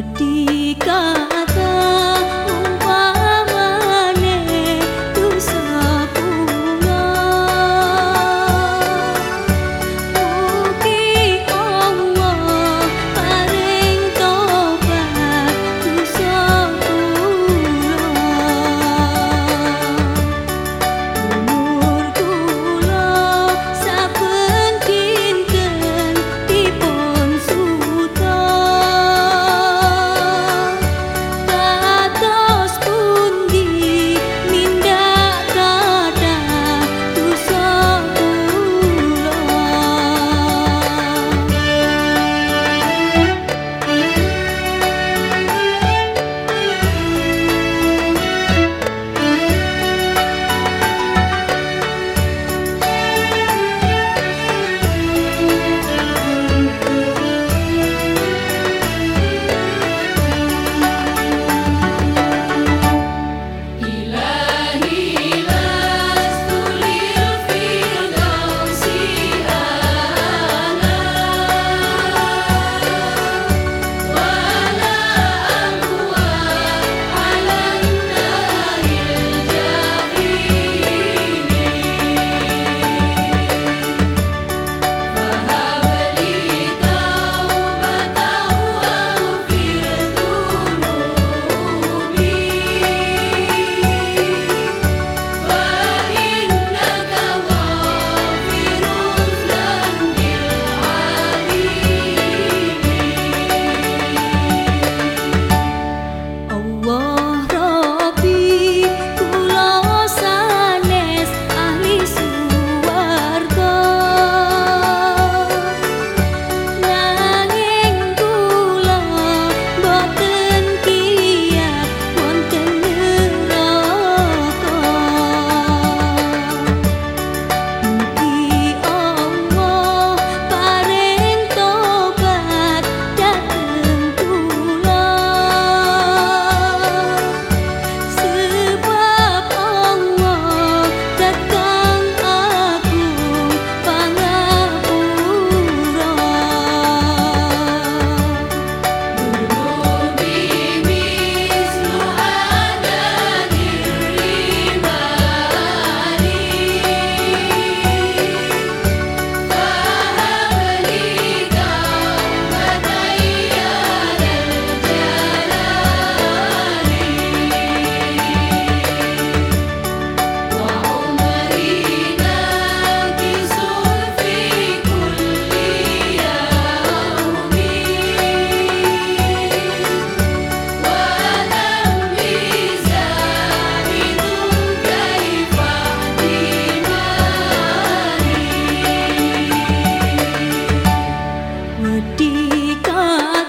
merdeka का